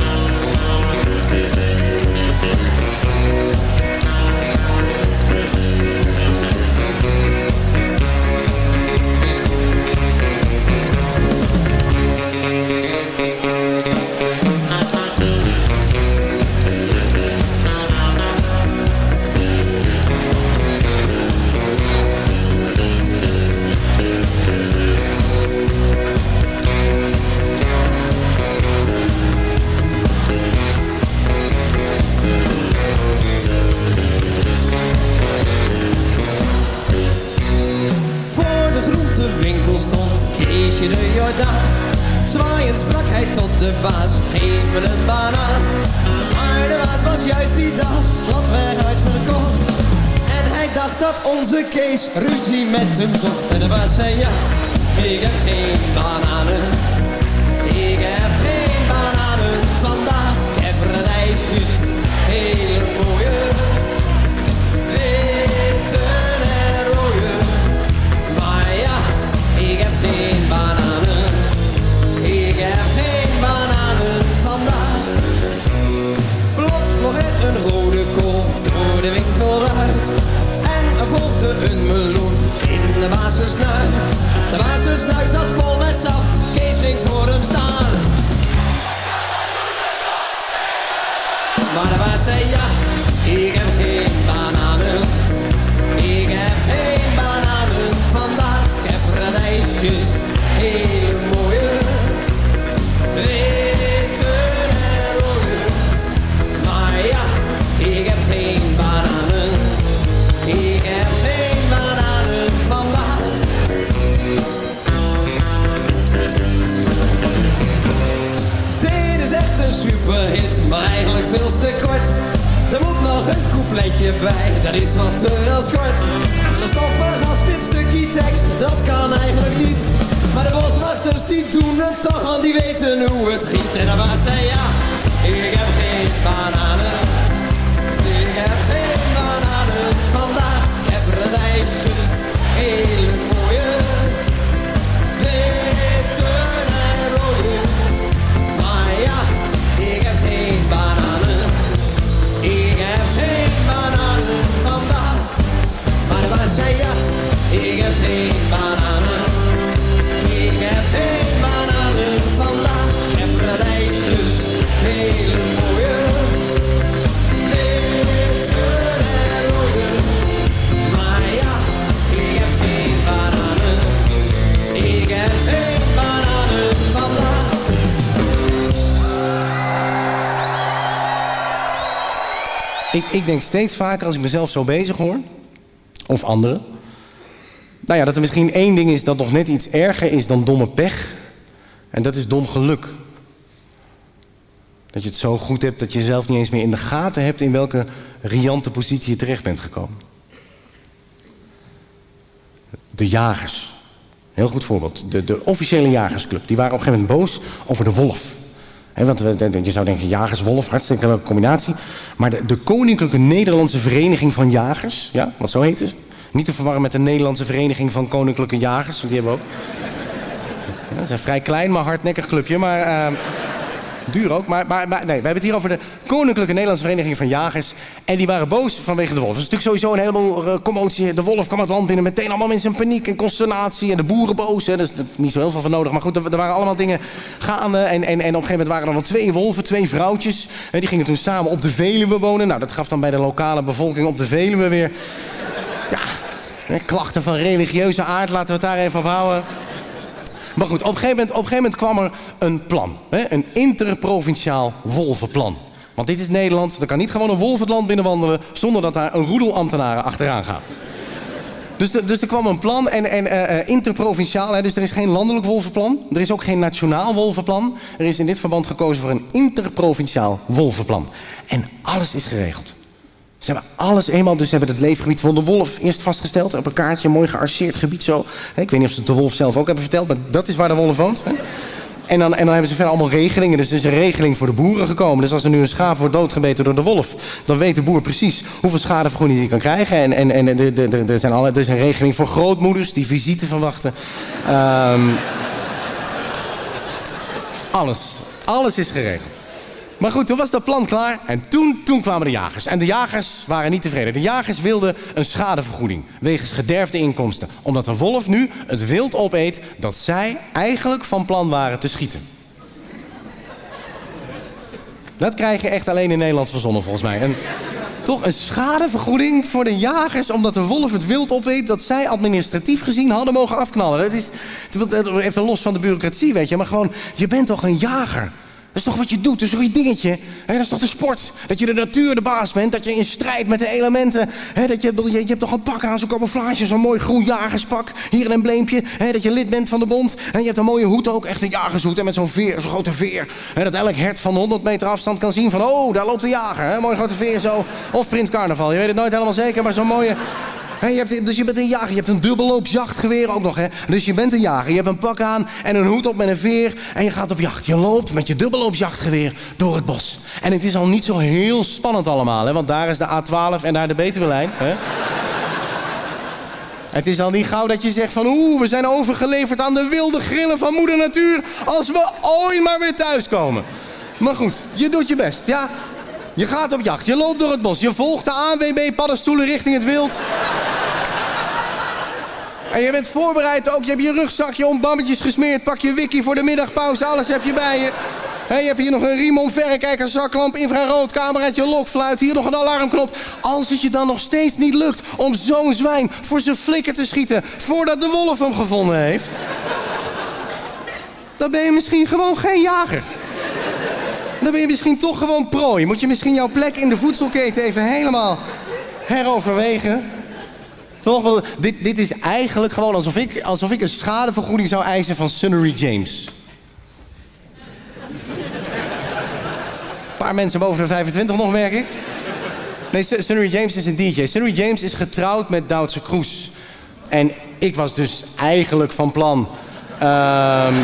Een bij, dat is wat te wel kort. Zo stoffig als dit stukje tekst, dat kan eigenlijk niet. Maar de boswachters die doen het toch, want die weten hoe het giet. En dan was zei ja, ik heb geen bananen. Ik heb geen bananen vandaag. Ik heb radijsjes, hele mooie. Witte Ja, ik heb geen bananen. Ik heb geen bananen vandaag. Ik heb radijsjes, hele mooie. Witte en rode. Maar ja, ik heb geen bananen. Ik heb geen bananen vandaag. Ik, ik denk steeds vaker als ik mezelf zo bezig hoor, of anderen. Nou ja, dat er misschien één ding is dat nog net iets erger is dan domme pech. En dat is dom geluk. Dat je het zo goed hebt dat je zelf niet eens meer in de gaten hebt in welke riante positie je terecht bent gekomen. De jagers. Heel goed voorbeeld. De, de officiële jagersclub. Die waren op een gegeven moment boos over de wolf. Want je zou denken, jagers-wolf, hartstikke leuke combinatie. Maar de, Koninklijke Nederlandse Vereniging van Jagers, ja, want zo heet het. Niet te verwarren met de Nederlandse Vereniging van Koninklijke Jagers, want die hebben we ook. Ja, dat is een vrij klein, maar hardnekkig clubje, maar eh, duur ook. Maar, maar, nee, we hebben het hier over de Koninklijke Nederlandse Vereniging van Jagers. En die waren boos vanwege de wolf. Dat is natuurlijk sowieso een heleboel eh, commotie. De wolf kwam het land binnen, meteen allemaal mensen in paniek en consternatie. En de boeren boos, hè. daar is niet zo heel veel van nodig. Maar goed, er, er waren allemaal dingen gaande. En, en, en op een gegeven moment waren er dan twee wolven, twee vrouwtjes. En die gingen toen samen op de Veluwe wonen. Nou, dat gaf dan bij de lokale bevolking op de Veluwe weer... Ja, klachten van religieuze aard, laten we het daar even op houden. Maar goed, op een gegeven moment, op moment kwam er een plan. Hè? Een interprovinciaal wolvenplan. Want dit is Nederland. Er kan niet gewoon een wolf het land binnenwandelen... zonder dat daar een roedel ambtenaren achteraan gaat. Dus, dus er kwam een plan en, en eh, eh, interprovinciaal. Hè, dus er is geen landelijk wolvenplan. Er is ook geen nationaal wolvenplan. Er is in dit verband gekozen voor een interprovinciaal wolvenplan. En alles is geregeld. Ze hebben alles eenmaal, dus ze hebben het leefgebied van de wolf eerst vastgesteld. Op een kaartje, mooi gearceerd gebied zo. Ik weet niet of ze het de wolf zelf ook hebben verteld, maar dat is waar de wolf woont. En dan, en dan hebben ze verder allemaal regelingen. Dus er is een regeling voor de boeren gekomen. Dus als er nu een schaap wordt doodgebeten door de wolf... dan weet de boer precies hoeveel schadevergoeding hij kan krijgen. En, en, en er zijn alle, er is een regeling voor grootmoeders die visite verwachten. Ehm, alles. Alles is geregeld. Maar goed, toen was dat plan klaar en toen, toen kwamen de jagers. En de jagers waren niet tevreden. De jagers wilden een schadevergoeding wegens gederfde inkomsten. Omdat de wolf nu het wild opeet dat zij eigenlijk van plan waren te schieten. Dat krijg je echt alleen in Nederland verzonnen volgens mij. En toch een schadevergoeding voor de jagers... omdat de wolf het wild opeet dat zij administratief gezien hadden mogen afknallen. Dat is even los van de bureaucratie, weet je. Maar gewoon, je bent toch een jager? Is toch wat je doet, dat is toch je dingetje? Dat is toch de sport? Dat je de natuur de baas bent, dat je in strijd met de elementen... Dat je, je, je hebt toch een pak aan, zo'n camouflage, zo'n mooi groen jagerspak. Hier een embleempje, hè, dat je lid bent van de bond. En je hebt een mooie hoed ook, echt een jagershoed. En met zo'n veer, zo'n grote veer. Dat elk hert van 100 meter afstand kan zien van... oh, daar loopt de jager, hè, mooie grote veer zo. Of Prins Carnaval, je weet het nooit helemaal zeker, maar zo'n mooie... Hè, je hebt, dus je bent een jager, je hebt een dubbelloops jachtgeweer ook nog, hè. Dus je bent een jager, je hebt een pak aan en een hoed op met een veer... en je gaat op jacht. Je loopt met je dubbelloops jachtgeweer door het bos. En het is al niet zo heel spannend allemaal, hè. Want daar is de A12 en daar de Betuwe-lijn. Het is al niet gauw dat je zegt van... oeh, we zijn overgeleverd aan de wilde grillen van moeder natuur... als we ooit maar weer thuiskomen. Maar goed, je doet je best, ja? Je gaat op jacht, je loopt door het bos... je volgt de ANWB paddenstoelen richting het wild... En je bent voorbereid ook. Je hebt je rugzakje om bammetjes gesmeerd. Pak je wikkie voor de middagpauze. Alles heb je bij je. Hé, je hebt hier nog een riem om verrekijker, zaklamp, infrarood, cameraatje, lokfluit. Hier nog een alarmknop. Als het je dan nog steeds niet lukt om zo'n zwijn voor zijn flikker te schieten... voordat de wolf hem gevonden heeft... dan ben je misschien gewoon geen jager. Dan ben je misschien toch gewoon prooi. Moet je misschien jouw plek in de voedselketen even helemaal heroverwegen. Toch? Dit, dit is eigenlijk gewoon alsof ik, alsof ik een schadevergoeding zou eisen van Sunnery James. Een paar mensen boven de 25 nog, merk ik. Nee, Sun- Sunnery James is een DJ. Sunnery James is getrouwd met Duitse Kroes. En ik was dus eigenlijk van plan... ehm,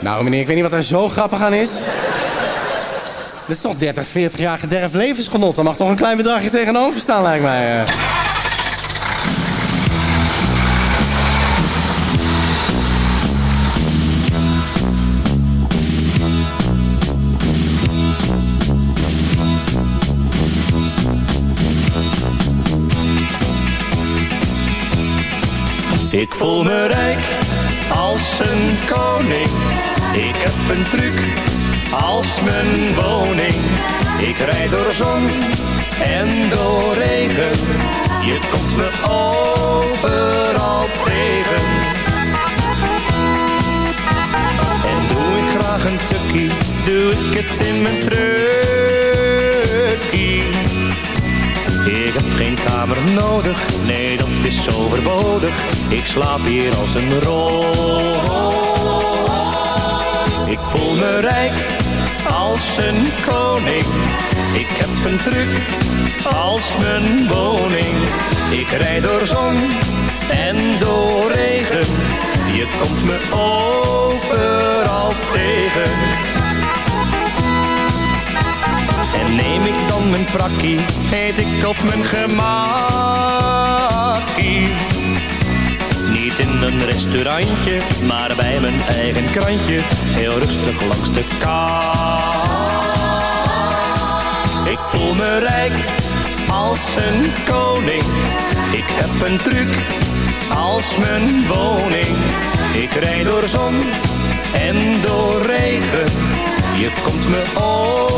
Nou, meneer, ik weet niet wat er zo grappig aan is. Dit is toch 30, 40 jaar gederf levensgenot. Daar mag toch een klein bedragje tegenover staan, lijkt mij. eh. Ik voel me rijk als een koning. Ik heb een truc als mijn woning. Ik rijd door zon en door regen. Je komt me overal tegen. En doe ik graag een tukkie, doe ik het in mijn trukkie. Ik heb geen kamer nodig, nee dat is overbodig. Ik slaap hier als een roos. Me rijk als een koning. Ik heb een truc als mijn woning. Ik rijd door zon en door regen. Je komt me overal tegen. En neem ik dan mijn prakkie, eet ik op mijn gemakkie. Niet in een restaurantje, maar bij mijn eigen krantje. Heel rustig langs de kant. Ik voel me rijk als een koning. Ik heb een truc als mijn woning. Ik rijd door zon en door regen. Je komt me overal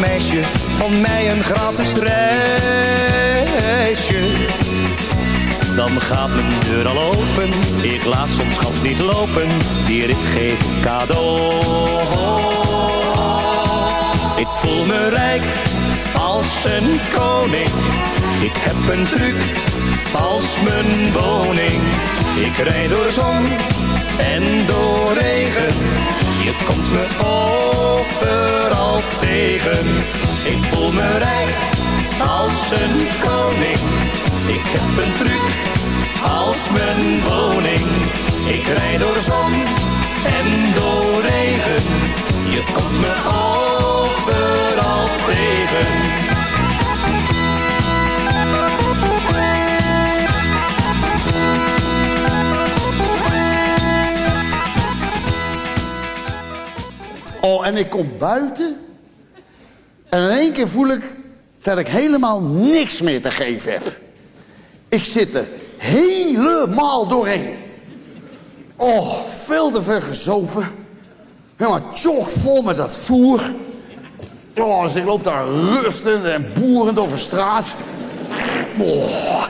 meisje van mij een gratis reisje? Dan gaat mijn deur al open. Ik laat soms schat niet lopen. Die rit geef ik cadeau. Ik voel me rijk als een koning. Ik heb een truc als mijn woning. Ik rijd door zon en door regen. Je komt me overal tegen. Ik voel me rijk als een koning. Ik heb een truc als mijn woning. Ik rijd door zon en door regen. Je komt me overal tegen. Oh, en ik kom buiten. En in één keer voel ik dat ik helemaal niks meer te geven heb. Ik zit er helemaal doorheen. Oh, veel te veel gezopen. Helemaal chockvol met dat voer. Oh, dus ik loop daar ruftend en boerend over straat. Oh,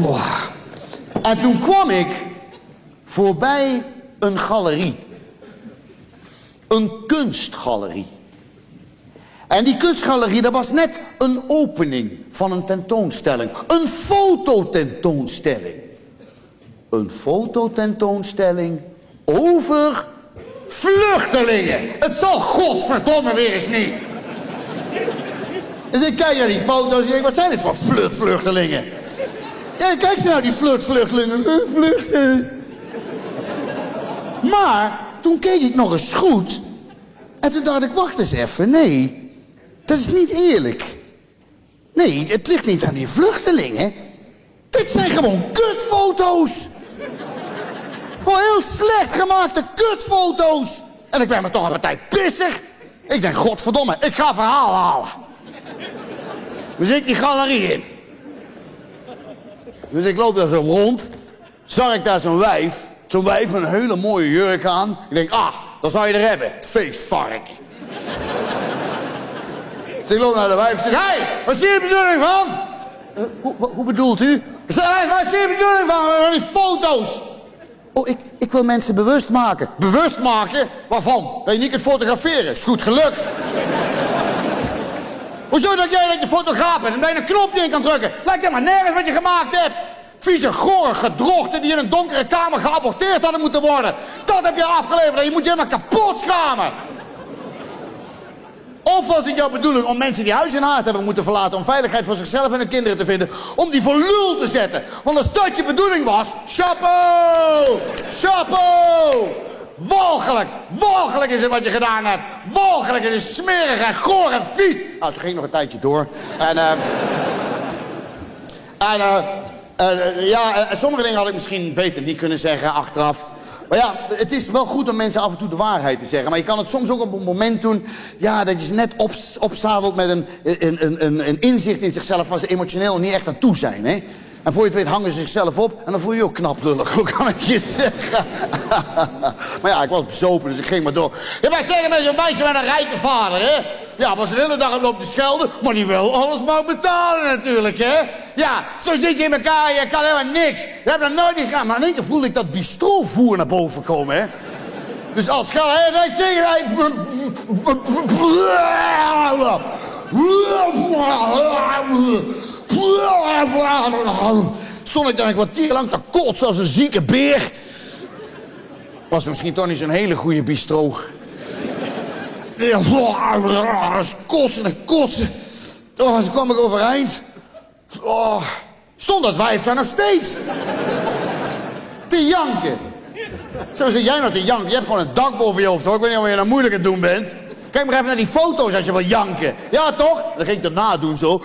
Boah. En toen kwam ik voorbij een galerie. Een kunstgalerie. En die kunstgalerie, dat was net een opening van een tentoonstelling. Een fototentoonstelling. Een fototentoonstelling over vluchtelingen. Het zal godverdomme weer eens niet. Dus ik kijk naar die foto's en denk, wat zijn dit voor vluchtvluchtelingen? Kijk ze nou, die vluchtvluchtelingen. Vluchten. Maar toen keek ik nog eens goed. En toen dacht ik, wacht eens even, nee. Dat is niet eerlijk. Nee, het ligt niet aan die vluchtelingen. Dit zijn gewoon kutfoto's. Gewoon heel slecht gemaakte kutfoto's. En ik ben me toch een partij pissig. Ik denk, godverdomme, ik ga verhaal halen. Dus ik die galerie in. Dus ik loop daar zo rond. Zag ik daar zo'n wijf. Zo'n wijf met een hele mooie jurk aan. Ik denk, ah, dan zou je er hebben. Feestvark. Dus ik loop naar de wijf en zeg, hé, hey, wat is hier de bedoeling van? "Eh, hoe, hoe- bedoelt u? Zeg, wat is hier de bedoeling van? Van die foto's. Oh, ik, ik wil mensen bewust maken. Bewust maken? Waarvan? Dat je niet kunt fotograferen. Is goed gelukt. Hoezo dat jij dat je fotograaf bent en dat je een knopje in kan drukken? Lijkt helemaal nergens wat je gemaakt hebt. Vieze, gore gedrochten die in een donkere kamer geaborteerd hadden moeten worden. Dat heb je afgeleverd en je moet je helemaal kapot schamen. Of was het jouw bedoeling om mensen die huis en haard hebben moeten verlaten... om veiligheid voor zichzelf en hun kinderen te vinden... om die voor lul te zetten? Want als dat je bedoeling was... Chapeau! Chapeau! Walgelijk! Walgelijk is het wat je gedaan hebt! Walgelijk! Het is smerig en goor en vies! Nou, ze ging nog een tijdje door. En, eh... en, eh... eh, ja, eh, sommige dingen had ik misschien beter niet kunnen zeggen achteraf. Maar ja, het is wel goed om mensen af en toe de waarheid te zeggen. Maar je kan het soms ook op een moment doen... Ja, dat je ze net op, opzadelt met een, een, een, een, inzicht in zichzelf... waar ze emotioneel niet echt aan toe zijn, hè? En voor je het weet hangen ze zichzelf op... en dan voel je je ook knap lullig, hoe kan ik je zeggen? maar ja, ik was bezopen, dus ik ging maar door. Je mag zeggen met zo'n meisje met een rijke vader, hè? Ja, was de hele dag op te schelden... maar die wil alles maar betalen natuurlijk, hè? Ja, zo zit je in elkaar je kan helemaal niks. Je hebt dat nooit gedaan. Maar in één keer voelde ik dat bistrovoer naar boven komen, hè? Dus als schel, hé, nee, zeker, hé. Stond ik daar een kwartier lang te kotsen als een zieke beer. Was misschien toch niet zo'n hele goede bistro. Kotsen en kotsen. Oh, toen kwam ik overeind. Oh, stond dat wijf daar nog steeds. Te janken. Zo zit jij nou te janken? Je hebt gewoon een dak boven je hoofd, hoor. Ik weet niet of je nou moeilijk aan het doen bent. Kijk maar even naar die foto's als je wil janken. Ja, toch? Dan ging ik erna doen, zo.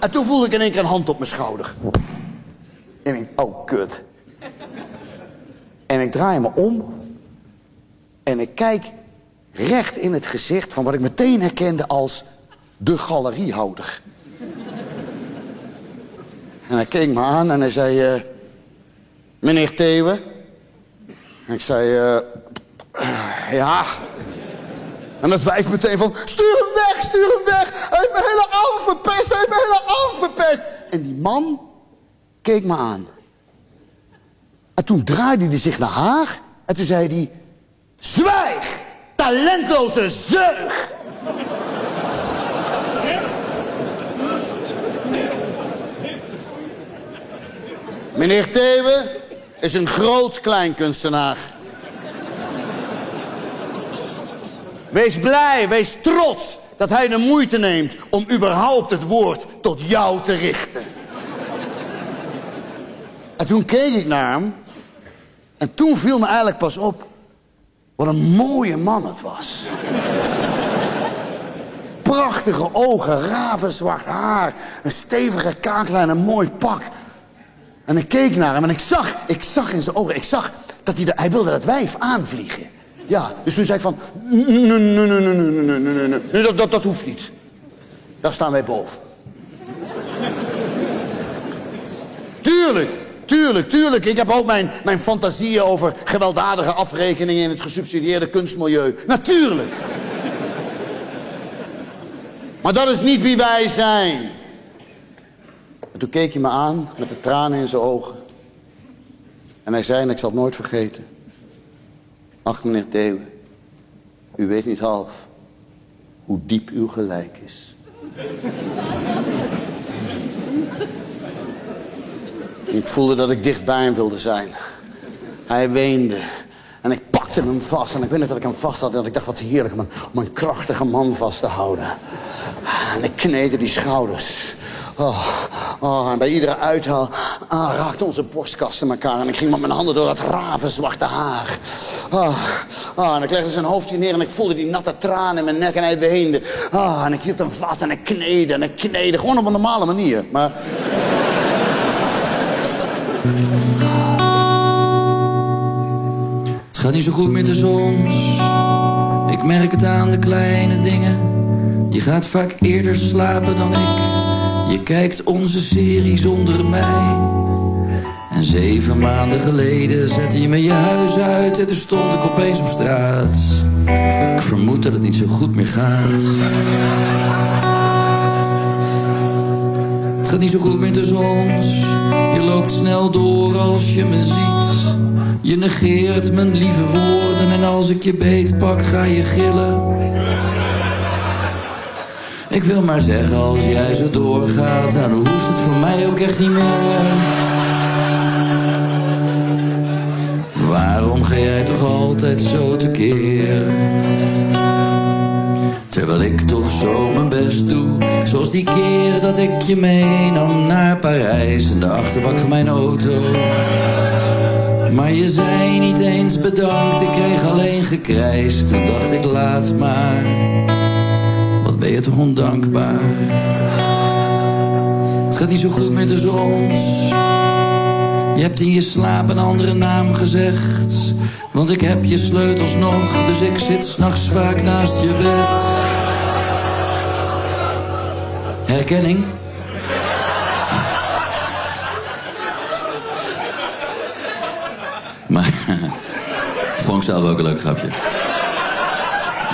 En toen voelde ik in één keer een hand op mijn schouder. En ik oh, kut. En ik draai me om. En ik kijk recht in het gezicht van wat ik meteen herkende als de galeriehouder. En hij keek me aan en hij zei... eh, meneer Thewe? En ik zei... eh, ja... En dat wijf meteen van... Stuur hem weg, stuur hem weg! Hij heeft mijn hele arm verpest, hij heeft mijn hele arm verpest! En die man keek me aan. En toen draaide hij zich naar haar... en toen zei hij... Zwijg, talentloze zeug! Meneer Thewe is een groot kleinkunstenaar. Wees blij, wees trots dat hij de moeite neemt om überhaupt het woord tot jou te richten. En toen keek ik naar hem en toen viel me eigenlijk pas op wat een mooie man het was. Prachtige ogen, ravenzwart haar, een stevige kaaklijn, een mooi pak. En ik keek naar hem en ik zag, ik zag in zijn ogen, ik zag dat hij, de, hij wilde dat wijf aanvliegen. Ja, dus toen zei ik van, nee, nee, nee, nee, nee, nee, nee, nee, dat, dat, dat hoeft niet. Daar staan wij boven. Tuurlijk, tuurlijk, tuurlijk. Ik heb ook mijn, mijn fantasieën over gewelddadige afrekeningen in het gesubsidieerde kunstmilieu. Natuurlijk. Maar dat is niet wie wij zijn. En toen keek hij me aan met de tranen in zijn ogen. En hij zei, en ik zal het nooit vergeten. Ach, meneer Deeuwen, u weet niet half hoe diep uw gelijk is. ik voelde dat ik dicht bij hem wilde zijn. Hij weende. En ik pakte hem vast. En ik weet niet dat ik hem vast had. En ik dacht, wat heerlijk om een, om een krachtige man vast te houden. En ik kneedde die schouders. Oh, oh, bij iedere uithaal ah, raakten onze borstkasten elkaar. En ik ging met mijn handen door dat ravenzwarte haar. Ah, ah, en ik legde zijn hoofdje neer en ik voelde die natte tranen in mijn nek en hij. Ah, en ik hield hem vast en ik kneedde en ik kneedde. Gewoon op een normale manier. Maar... Het gaat niet zo goed met de zons. Ik merk het aan de kleine dingen. Je gaat vaak eerder slapen dan ik. Je kijkt onze serie zonder mij. En zeven maanden geleden zette je me je huis uit en toen stond ik opeens op straat. Ik vermoed dat het niet zo goed meer gaat. Het gaat niet zo goed met de zons. Je loopt snel door als je me ziet. Je negeert mijn lieve woorden en als ik je beet pak ga je gillen. Ik wil maar zeggen, als jij zo doorgaat, dan hoeft het voor mij ook echt niet meer. Waarom ga jij toch altijd zo tekeer? Terwijl ik toch zo mijn best doe, zoals die keer dat ik je meenam naar Parijs in de achterbak van mijn auto. Maar je zei niet eens bedankt, ik kreeg alleen gekrijs. Toen dacht ik, laat maar ben je toch ondankbaar. Het gaat niet zo goed met de zons. Je hebt in je slaap een andere naam gezegd. Want ik heb je sleutels nog, dus ik zit s'nachts vaak naast je bed. Herkenning? Maar, vond ik zelf ook een leuk grapje.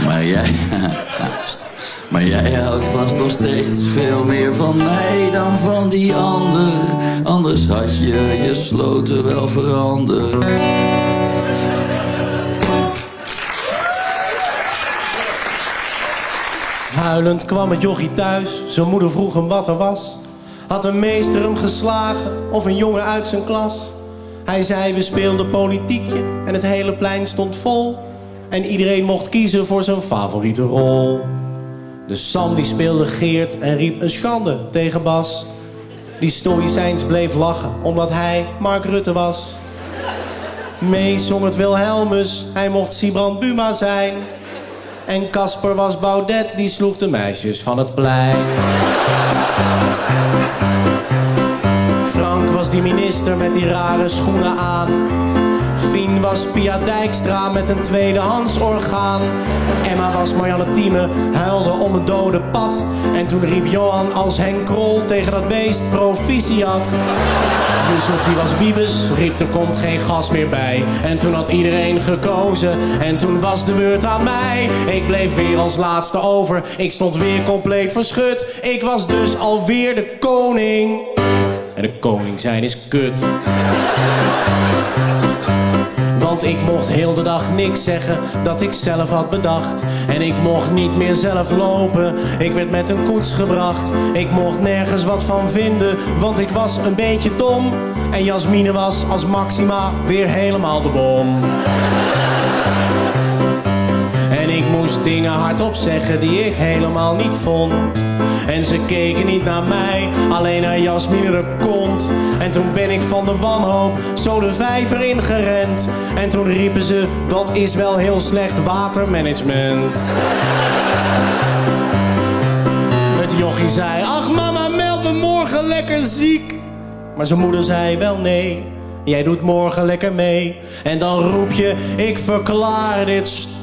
Maar jij, maar jij houdt vast nog steeds veel meer van mij dan van die ander. Anders had je je sloten wel veranderd. Huilend kwam het jochie thuis, zijn moeder vroeg hem wat er was. Had een meester hem geslagen of een jongen uit zijn klas? Hij zei we speelden politiekje en het hele plein stond vol. En iedereen mocht kiezen voor zijn favoriete rol. Dus Sam die speelde Geert en riep een schande tegen Bas. Die stoïcijns bleef lachen omdat hij Mark Rutte was. Mees zong het Wilhelmus, hij mocht Sibrand Buma zijn. En Casper was Baudet, die sloeg de meisjes van het plein. Frank was die minister met die rare schoenen aan. Was Pia Dijkstra met een tweedehands orgaan. Emma was Marianne Thieme, huilde om een dode pad. En toen riep Johan als Henk Krol tegen dat beest proficiat. Yusuf die was Wiebes, riep er komt geen gas meer bij. En toen had iedereen gekozen en toen was de beurt aan mij. Ik bleef weer als laatste over, ik stond weer compleet verschut. Ik was dus alweer de koning. En de koning zijn is kut. Want ik mocht heel de dag niks zeggen dat ik zelf had bedacht. En ik mocht niet meer zelf lopen, ik werd met een koets gebracht. Ik mocht nergens wat van vinden, want ik was een beetje dom. En Jasmine was als Maxima weer helemaal de bom. Moest dingen hardop zeggen die ik helemaal niet vond. En ze keken niet naar mij, alleen naar Jasmine de kont. En toen ben ik van de wanhoop zo de vijver ingerend. En toen riepen ze, dat is wel heel slecht watermanagement. Het jochie zei, ach mama, meld me morgen lekker ziek. Maar zijn moeder zei wel nee, jij doet morgen lekker mee. En dan roep je, ik verklaar dit